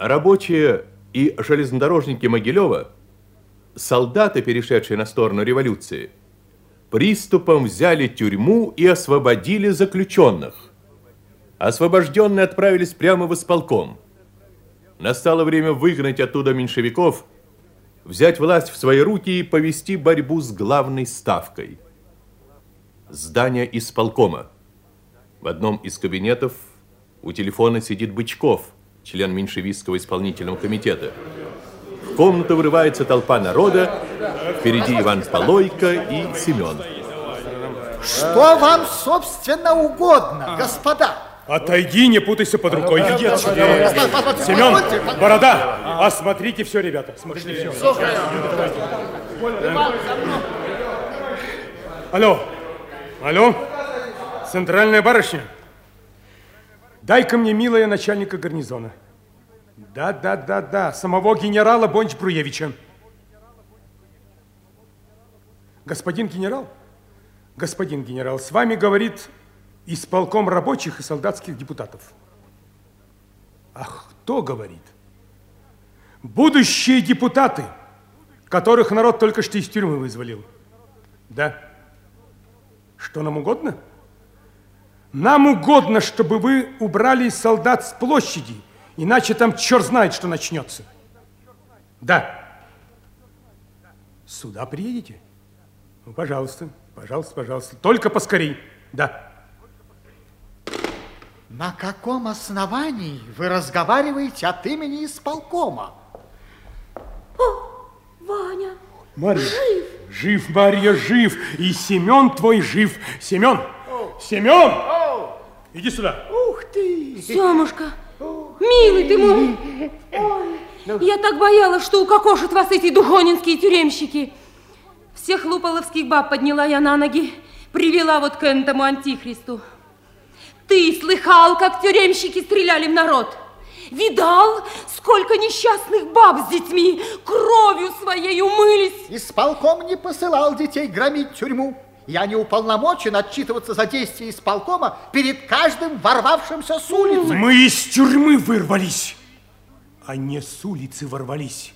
Рабочие и железнодорожники Могилева, солдаты, перешедшие на сторону революции, приступом взяли тюрьму и освободили заключенных. Освобожденные отправились прямо в исполком. Настало время выгнать оттуда меньшевиков, взять власть в свои руки и повести борьбу с главной ставкой. Здание исполкома. В одном из кабинетов у телефона сидит Бычков, член меньшевистского исполнительного комитета. В комнату вырывается толпа народа, впереди Иван Полойко и Семен. Что вам, собственно, угодно, господа? Отойди, не путайся под рукой. Иди отсюда. Семен, Борода, осмотрите все, ребята. Смотрите все. Алло, алло, центральная барышня. Дай-ка мне, милая, начальника гарнизона. Да, да, да, да, самого генерала Бонч-Бруевича. Господин генерал, господин генерал, с вами говорит исполком рабочих и солдатских депутатов. Ах, кто говорит? Будущие депутаты, которых народ только что из тюрьмы вызволил. Да. Что нам угодно? Нам угодно, чтобы вы убрали солдат с площади, иначе там черт знает, что начнется. Да. Сюда приедете? Ну, пожалуйста, пожалуйста, пожалуйста. Только поскорей. Да. На каком основании вы разговариваете от имени исполкома? О, Ваня, Марья, жив. Жив, Марья, жив. И Семен твой жив. Семен, Семен, иди сюда. Ух ты! Семушка, милый ты мой. Ой, я так боялась, что укокошат вас эти духонинские тюремщики. Всех луполовских баб подняла я на ноги, привела вот к этому антихристу. Ты слыхал, как тюремщики стреляли в народ? Видал, сколько несчастных баб с детьми кровью своей умылись? Исполком не посылал детей громить тюрьму. Я не уполномочен отчитываться за действия исполкома перед каждым ворвавшимся с улицы. Мы из тюрьмы вырвались, а не с улицы ворвались.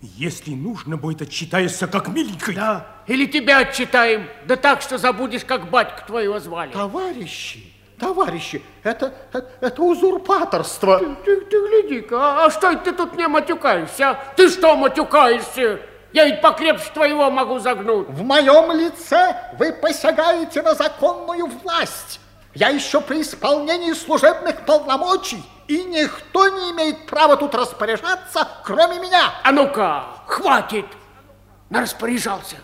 Если нужно будет, отчитаешься как миленькой. Да, или тебя отчитаем, да так, что забудешь, как батьку твоего звали. Товарищи, товарищи, это, это, это узурпаторство. Ты, ты, ты гляди-ка, а, а что это ты тут мне матюкаешься? Ты что матюкаешься? Я ведь покрепче твоего могу загнуть. В моем лице вы посягаете на законную власть. Я еще при исполнении служебных полномочий, и никто не имеет права тут распоряжаться, кроме меня. А ну-ка, хватит! Распоряжался.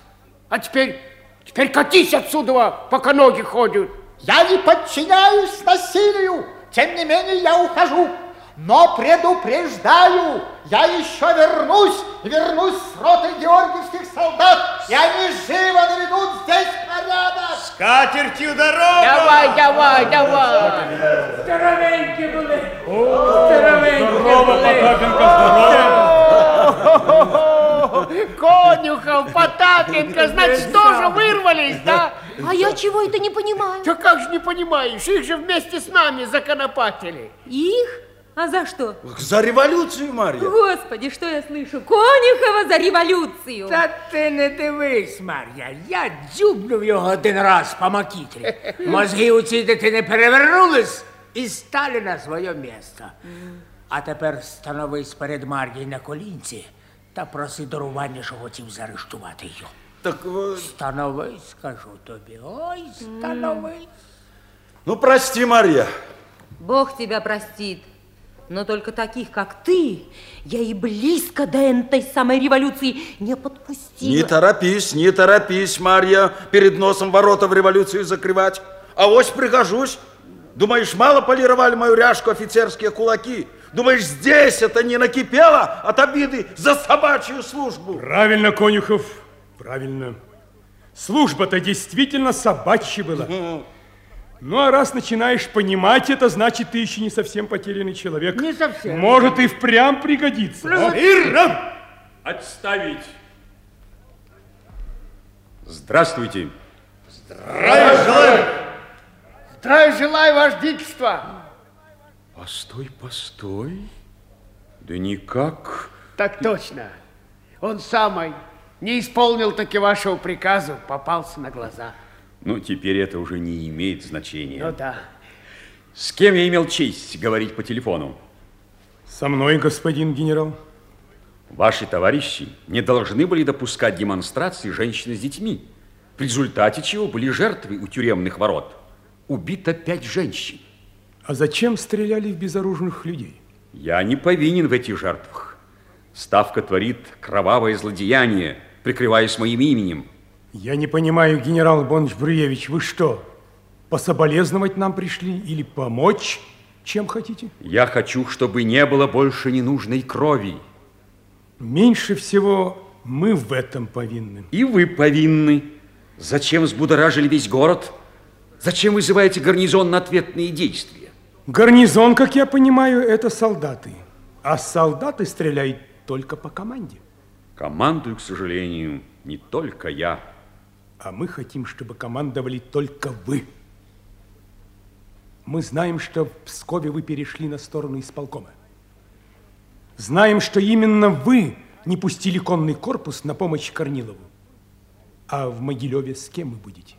А теперь, теперь катись отсюда, пока ноги ходят. Я не подчиняюсь насилию, тем не менее я ухожу. Но предупреждаю, я еще вернусь, вернусь с ротой георгиевских солдат, и они живо наведут здесь порядок. С катертью дорогу! Давай, давай, давай. Здоровеньки были. Здоровеньки Здорово, Потапенко, здорово. Конюхов, Потапенко, значит, тоже вырвались, да? А я чего это не понимаю? Ты как же не понимаешь, их же вместе с нами законопатили. Их? А за что? За революцию, Марья. Господи, что я слышу? Конюхова за революцію. Та ти не дивись, Мар'я, я дзюбнув його один раз по макітрі. Мозги у цій дитини перевернулись і стали на своє місце. А тепер становись перед Мар'єю на колінці та проси дарування, що хотів заарештувати її. Так, э, Становись, скажу тобі, ой, становись. ну, прости, Марья. Бог тебя простит. Но только таких, как ты, я и близко до этой самой революции не подпустила. Не торопись, не торопись, Марья, перед носом ворота в революцию закрывать. А вось пригожусь. Думаешь, мало полировали мою ряжку офицерские кулаки? Думаешь, здесь это не накипело от обиды за собачью службу? Правильно, Конюхов, правильно. Служба-то действительно собачья была. Ну, а раз начинаешь понимать это, значит, ты еще не совсем потерянный человек. Не совсем. Может и впрямь пригодится. а? Ирра! Отставить! Здравствуйте! Здравия желаю, ваше дикство. Постой, постой. Да никак. Так точно. Он самый не исполнил таки вашего приказа, попался на глаза. Ну, теперь это уже не имеет значения. Ну да. С кем я имел честь говорить по телефону? Со мной, господин генерал. Ваши товарищи не должны были допускать демонстрации женщин с детьми, в результате чего были жертвы у тюремных ворот. Убито пять женщин. А зачем стреляли в безоружных людей? Я не повинен в этих жертвах. Ставка творит кровавое злодеяние, прикрываясь моим именем. Я не понимаю, генерал Бонч-Бруевич, вы что, пособолезновать нам пришли или помочь, чем хотите? Я хочу, чтобы не было больше ненужной крови. Меньше всего мы в этом повинны. И вы повинны. Зачем взбудоражили весь город? Зачем вызываете гарнизон на ответные действия? Гарнизон, как я понимаю, это солдаты. А солдаты стреляют только по команде. Командую, к сожалению, не только я. А мы хотим, чтобы командовали только вы. Мы знаем, что в Пскове вы перешли на сторону исполкома. Знаем, что именно вы не пустили конный корпус на помощь Корнилову. А в Могилеве с кем вы будете?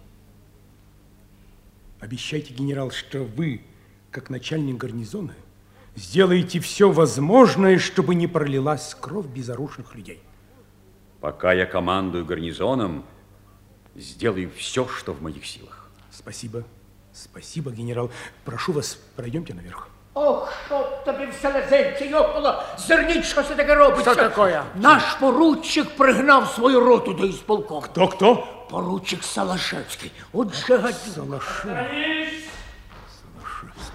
Обещайте, генерал, что вы, как начальник гарнизона, сделаете все возможное, чтобы не пролилась кровь безоружных людей. Пока я командую гарнизоном, сделаю все, что в моих силах. Спасибо. Спасибо, генерал. Прошу вас, пройдемте наверх. Ох, що тобі в селезенці йопало, зерніть, що це таке робиться. Що такое? Наш поручик пригнав свою роту до ісполкому. Кто-кто? Поручик Салашевський. От же гадю. Салашев.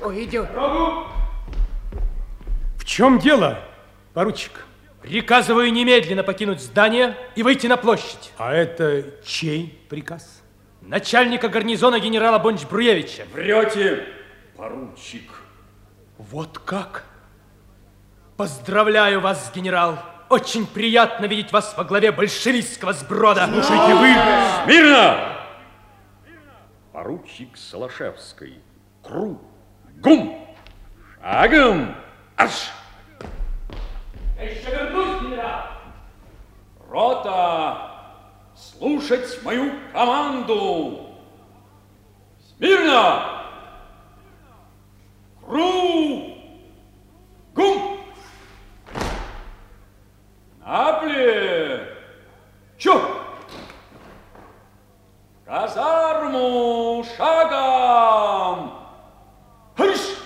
Ой, идет. В чем дело, поручик? Приказываю немедленно покинуть здание и выйти на площадь. А это чей приказ? Начальника гарнизона генерала Бонч-Бруевича. Врете, поручик. Вот как? Поздравляю вас, генерал. Очень приятно видеть вас во главе большевистского сброда. Слушайте, вы... Смирно! Поручик Салашевской. Кругом! Шагом! Аж! Я еще вернусь, генерал. Рота! Слушать мою команду! Смирно! Кругом! Напле! Чё? Казарму шагом! Хыш!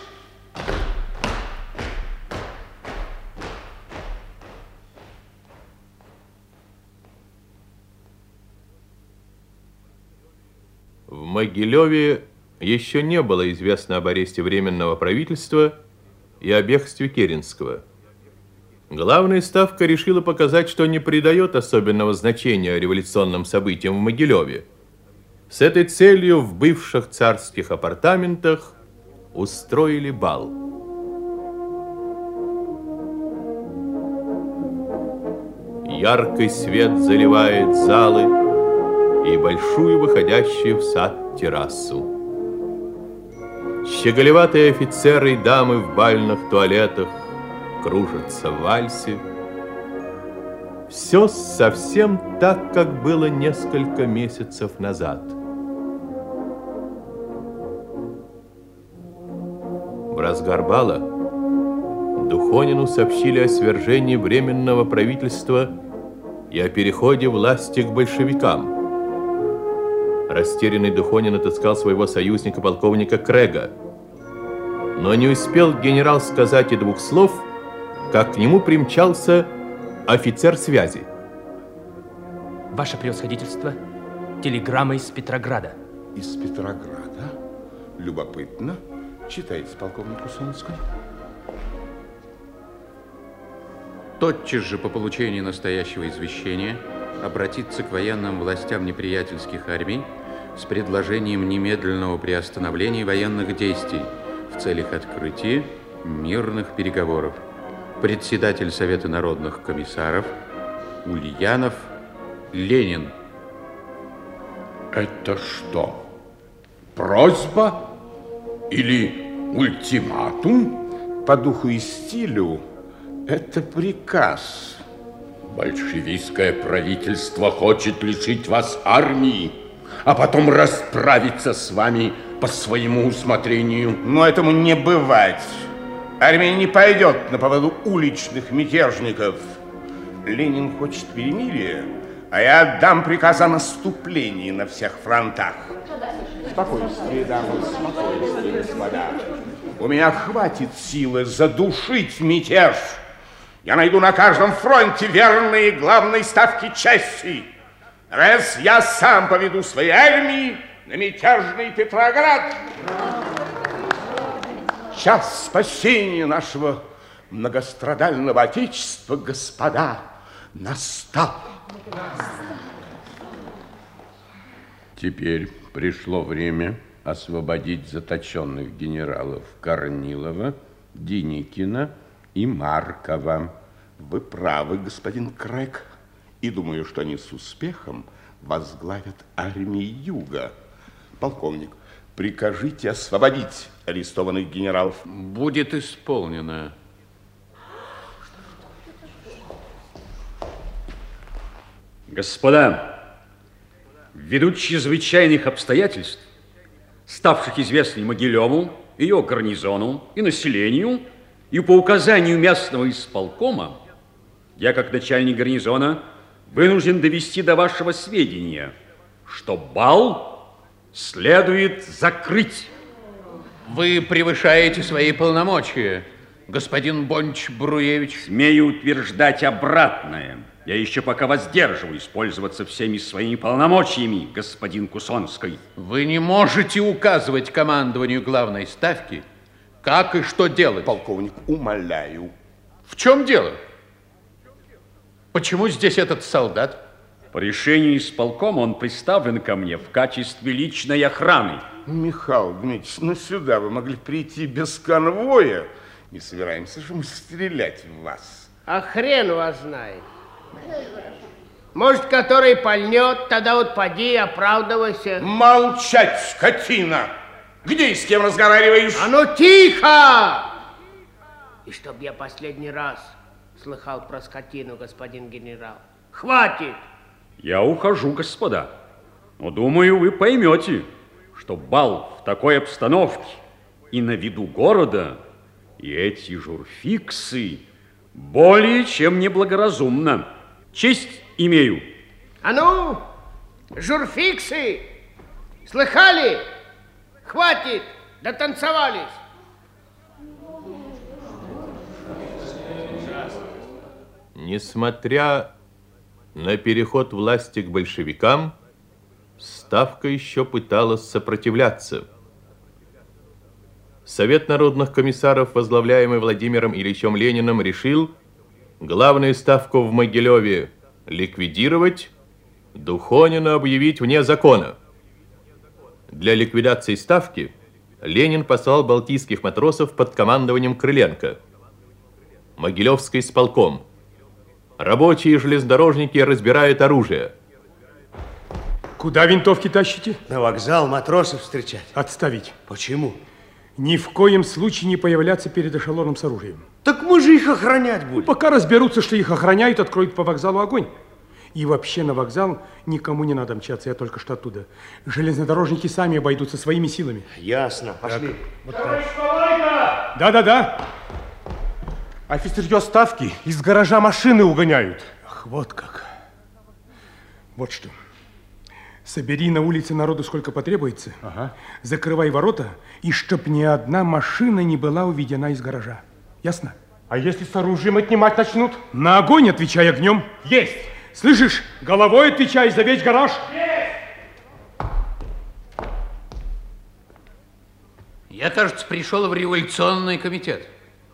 В Могилеве еще не было известно об аресте Временного правительства и о бегстве Керенского. Главная ставка решила показать, что не придает особенного значения революционным событиям в Могилеве. С этой целью в бывших царских апартаментах устроили бал. Яркий свет заливает залы и большую выходящую в сад террасу. Щеголеватые офицеры и дамы в бальных туалетах кружатся в вальсе. Все совсем так, как было несколько месяцев назад. В разгар бала Духонину сообщили о свержении Временного правительства и о переходе власти к большевикам. Растерянный Духонин отыскал своего союзника, полковника Крега. Но не успел генерал сказать и двух слов, как к нему примчался офицер связи. Ваше превосходительство, телеграмма из Петрограда. Из Петрограда? Любопытно. Читайте, полковник Усонский. Тотчас же по получении настоящего извещения обратиться к военным властям неприятельских армий с предложением немедленного приостановления военных действий в целях открытия мирных переговоров. Председатель Совета народных комиссаров Ульянов Ленин. Это что? Просьба или ультиматум? По духу и стилю Это приказ. Большевистское правительство хочет лишить вас армии, а потом расправиться с вами по своему усмотрению. Но этому не бывать. Армия не пойдет на поводу уличных мятежников. Ленин хочет перемирия, а я отдам приказ о наступлении на всех фронтах. Спокойствие, дамы, спокойствие, господа. У меня хватит силы задушить мятеж. Я найду на каждом фронте верные главной ставки части. Раз я сам поведу свои армии на мятежный Петроград. Час спасения нашего многострадального Отечества, господа, настал. Теперь пришло время освободить заточенных генералов Корнилова, Деникина и Маркова. Вы правы, господин Крэк, и думаю, что они с успехом возглавят армии Юга. Полковник, прикажите освободить арестованных генералов. Будет исполнено. Господа, ввиду чрезвычайных обстоятельств, ставших известными Могилеву, ее гарнизону и населению, и по указанию местного исполкома, я, как начальник гарнизона, вынужден довести до вашего сведения, что бал следует закрыть. Вы превышаете свои полномочия, господин Бонч Бруевич. Смею утверждать обратное. Я еще пока воздерживаюсь пользоваться всеми своими полномочиями, господин Кусонский. Вы не можете указывать командованию главной ставки, как и что делать. Полковник, умоляю. В чем дело? Почему здесь этот солдат? По решению исполкома он представлен ко мне в качестве личной охраны. Михаил Дмитриевич, ну сюда вы могли прийти без конвоя. Не собираемся же мы стрелять в вас. А хрен вас знает. Может, который пальнет, тогда вот поди, оправдывайся. Молчать, скотина! Где и с кем разговариваешь? А ну тихо! И чтоб я последний раз слыхал про скотину, господин генерал. Хватит! Я ухожу, господа. Но думаю, вы поймете, что бал в такой обстановке и на виду города, и эти журфиксы более чем неблагоразумно. Честь имею. А ну, журфиксы, слыхали? Хватит, дотанцевались. Несмотря на переход власти к большевикам, Ставка еще пыталась сопротивляться. Совет народных комиссаров, возглавляемый Владимиром Ильичем Лениным, решил главную ставку в Могилеве ликвидировать, Духонина объявить вне закона. Для ликвидации ставки Ленин послал балтийских матросов под командованием Крыленко. Могилевский исполком. Рабочие железнодорожники разбирают оружие. Куда винтовки тащите? На вокзал матросов встречать. Отставить. Почему? Ни в коем случае не появляться перед эшелоном с оружием. Так мы же их охранять будем. Пока разберутся, что их охраняют, откроют по вокзалу огонь. И вообще на вокзал никому не надо мчаться, я только что оттуда. Железнодорожники сами обойдутся своими силами. Ясно, пошли. Так, вот так. Да-да-да. Офицерье ставки из гаража машины угоняют. Ах, вот как. Вот что. Собери на улице народу сколько потребуется, ага. закрывай ворота, и чтоб ни одна машина не была уведена из гаража. Ясно? А если с оружием отнимать начнут? На огонь отвечай огнем. Есть! Слышишь? Головой отвечай за весь гараж. Есть! Я, кажется, пришел в революционный комитет.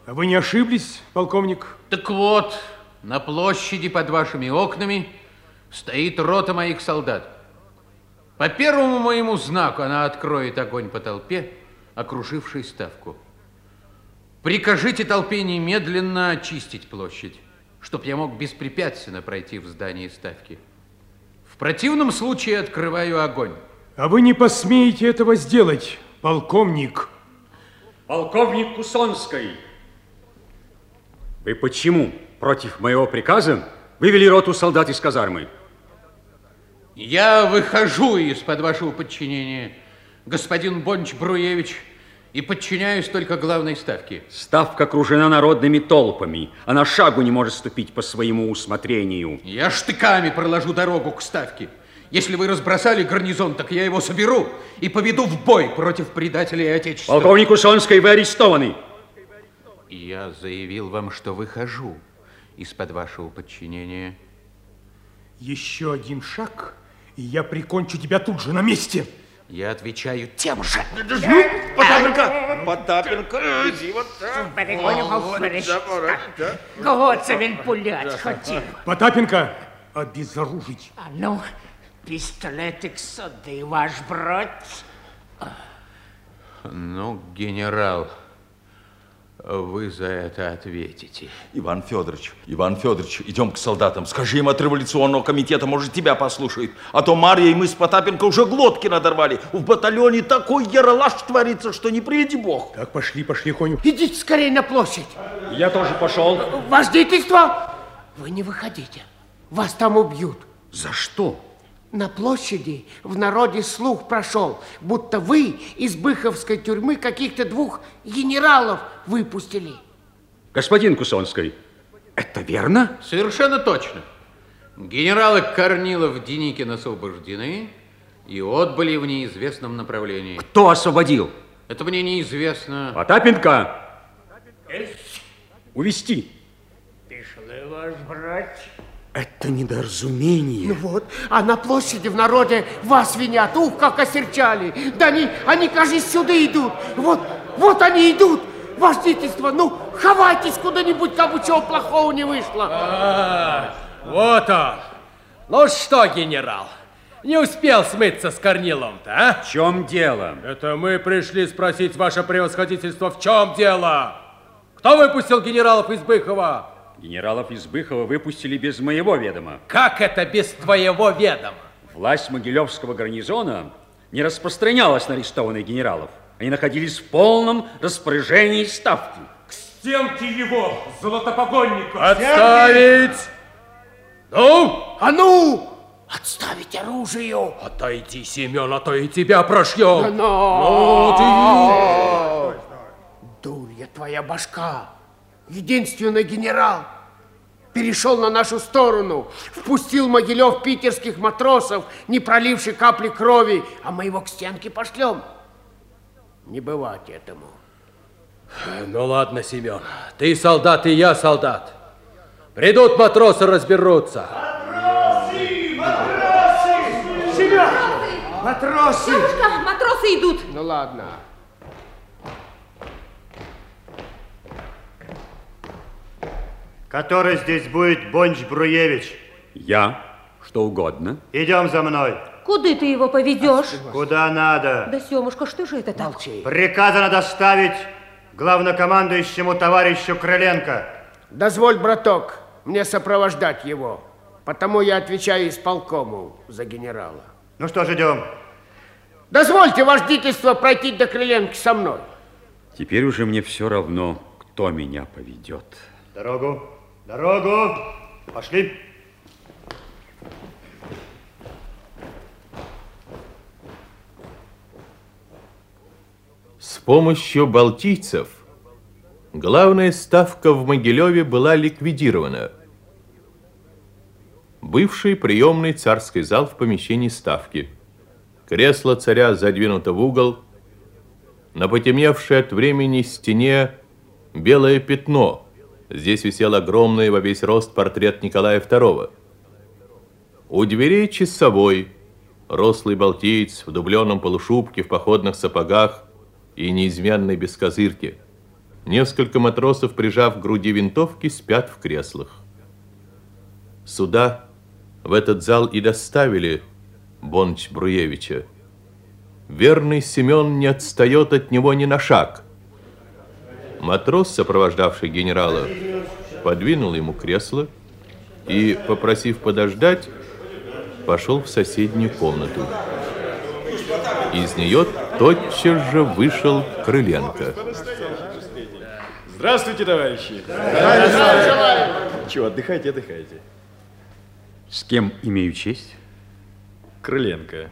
А вы не ошиблись, полковник? Так вот, на площади под вашими окнами стоит рота моих солдат. По первому моему знаку она откроет огонь по толпе, окружившей ставку. Прикажите толпе немедленно очистить площадь, чтоб я мог беспрепятственно пройти в здание ставки. В противном случае открываю огонь. А вы не посмеете этого сделать, полковник. Полковник Кусонский, Вы почему против моего приказа вывели роту солдат из казармы? Я выхожу из-под вашего подчинения, господин Бонч Бруевич, и подчиняюсь только главной ставке. Ставка окружена народными толпами. Она шагу не может ступить по своему усмотрению. Я штыками проложу дорогу к ставке. Если вы разбросали гарнизон, так я его соберу и поведу в бой против предателей Отечества. Полковник Кусонский, вы арестованы. Я заявил вам, что выхожу из-под вашего подчинения. Еще один шаг, и я прикончу тебя тут же на месте. Я отвечаю тем же. Потапенко! Потапенко, иди вот так. Кого це він пулять хотів? Потапенко, обезоружить. А ну, пістолетик сюди, ваш брат. Ну, генерал, вы за это ответите. Иван Федорович, Иван Федорович, идем к солдатам. Скажи им от революционного комитета, может, тебя послушают. А то Марья и мы с Потапенко уже глотки надорвали. В батальоне такой яролаж творится, что не приведи бог. Так, пошли, пошли, Коню. Идите скорее на площадь. Я тоже пошел. Вождительство! Вы не выходите. Вас там убьют. За что? На площади в народе слух прошел, будто вы из Быховской тюрьмы каких-то двух генералов выпустили. Господин Кусонский, это верно? Совершенно точно. Генералы Корнилов, Деникин освобождены и отбыли в неизвестном направлении. Кто освободил? Это мне неизвестно. Потапенко! Увести. Пішли ваш брат. Это недоразумение. Ну вот, а на площади в народе вас винят. Ух, как осерчали. Да они, они, кажется, сюда идут. Вот, вот они идут. Вождительство, ну, ховайтесь куда-нибудь, как бы чего плохого не вышло. А, вот он. Ну что, генерал, не успел смыться с Корнилом-то, а? В чем дело? Это мы пришли спросить ваше превосходительство, в чем дело? Кто выпустил генералов из Быхова? Генералов из Быхова выпустили без моего ведома. Как это без твоего ведома? Власть Могилевского гарнизона не распространялась на арестованных генералов. Они находились в полном распоряжении ставки. К стенке его, золотопогонника! Отставить! Ну? А ну! Отставить оружие! Отойди, Семен, а то и тебя прошьем. Но... Ну, Дурья твоя башка! Единственный генерал! Перешел на нашу сторону, впустил Могилев питерских матросов, не проливший капли крови, а мы его к стенке пошлем. Не бывать этому. Ну ладно, Семен, ты солдат и я солдат. Придут матросы, разберутся. Семен! Матросы! Девушка, матросы идут. Ну ладно. Который здесь будет Бонч Бруевич? Я. Что угодно. Идем за мной. Куда ты его поведешь? Куда надо. Да, Семушка, что же это так? Приказано доставить главнокомандующему товарищу Крыленко. Дозволь, браток, мне сопровождать его. Потому я отвечаю исполкому за генерала. Ну что ж, идем. Дозвольте вождительство пройти до Крыленки со мной. Теперь уже мне все равно, кто меня поведет. Дорогу, дорогу. Пошли. С помощью балтийцев главная ставка в Могилеве была ликвидирована. Бывший приемный царский зал в помещении ставки. Кресло царя задвинуто в угол. На потемневшей от времени стене белое пятно. Здесь висел огромный во весь рост портрет Николая II. У дверей часовой, рослый балтиец в дубленом полушубке, в походных сапогах и неизменной бескозырке. Несколько матросов, прижав к груди винтовки, спят в креслах. Сюда, в этот зал и доставили Бонч Бруевича. Верный Семен не отстает от него ни на шаг. Матрос, сопровождавший генерала, подвинул ему кресло и, попросив подождать, пошел в соседнюю комнату. Из нее тотчас же вышел Крыленко. Здравствуйте, товарищи. Чего, отдыхайте, отдыхайте. С кем имею честь? Крыленко.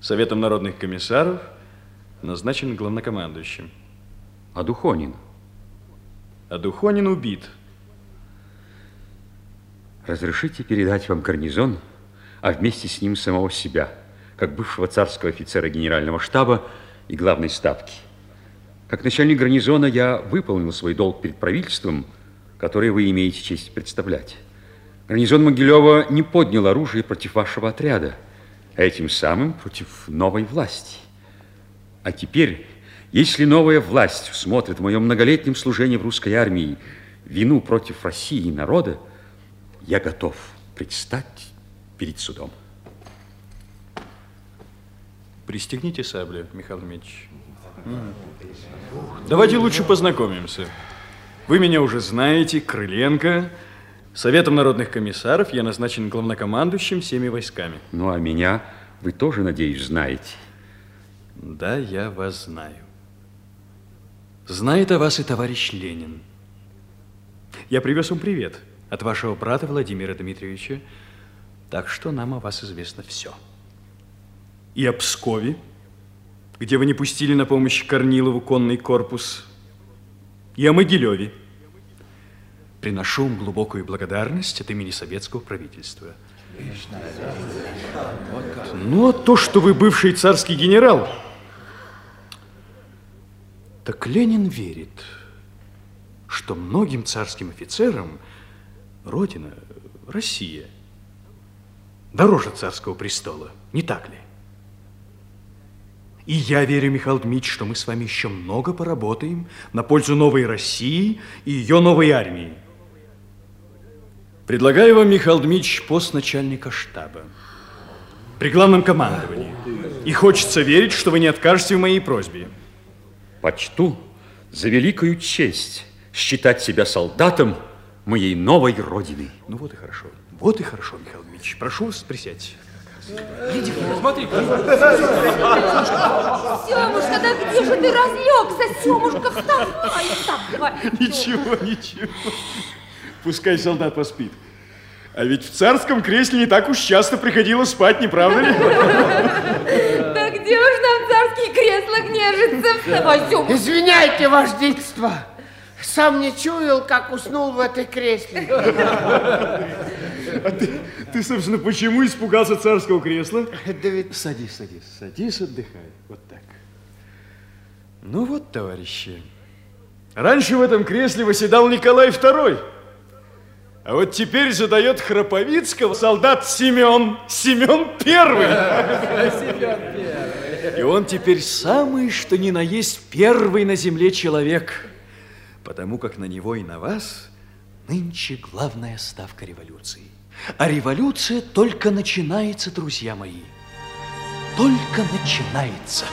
Советом народных комиссаров назначен главнокомандующим. А Духонин? А Духонин убит. Разрешите передать вам гарнизон, а вместе с ним самого себя, как бывшего царского офицера генерального штаба и главной ставки. Как начальник гарнизона я выполнил свой долг перед правительством, которое вы имеете честь представлять. Гарнизон Могилева не поднял оружие против вашего отряда, а этим самым против новой власти. А теперь, если новая власть смотрит в моем многолетнем служении в русской армии вину против России и народа, я готов предстать перед судом. Пристегните сабли, Михаил Дмитриевич. Давайте лучше познакомимся. Вы меня уже знаете, Крыленко. Советом народных комиссаров я назначен главнокомандующим всеми войсками. Ну, а меня вы тоже, надеюсь, знаете. Да, я вас знаю. Знает о вас и товарищ Ленин. Я привез вам привет от вашего брата Владимира Дмитриевича, так что нам о вас известно все. И о Пскове, где вы не пустили на помощь Корнилову конный корпус, и о Могилеве. Приношу вам глубокую благодарность от имени советского правительства. Ну, а то, что вы бывший царский генерал, так Ленин верит, что многим царским офицерам Родина, Россия, дороже царского престола, не так ли? И я верю, Михаил Дмитриевич, что мы с вами еще много поработаем на пользу новой России и ее новой армии. Предлагаю вам, Михаил Дмитриевич, пост начальника штаба при главном командовании. И хочется верить, что вы не откажете в моей просьбе. Почту за великую честь считать себя солдатом моей новой родины. Ну вот и хорошо. Вот и хорошо, Михаил Дмитриевич. Прошу вас, присядьте. Иди, смотри, Семушка, да где же ты разлегся? Семушка, вставай, вставай. Ничего, ничего. Пускай солдат поспит. А ведь в царском кресле не так уж часто приходилось спать, не правда ли? Семушка. Извиняйте, вождительство. Сам не чуял, как уснул в этой кресле. А ты, ты, собственно, почему испугался царского кресла? Да ведь... Садись, садись, садись, отдыхай. Вот так. Ну вот, товарищи, раньше в этом кресле восседал Николай II. А вот теперь задает Храповицкого солдат Семен, Семен Первый. Семен Первый. И он теперь самый, что ни на есть, первый на земле человек. Потому как на него и на вас нынче главная ставка революции. А революция только начинается, друзья мои. Только начинается.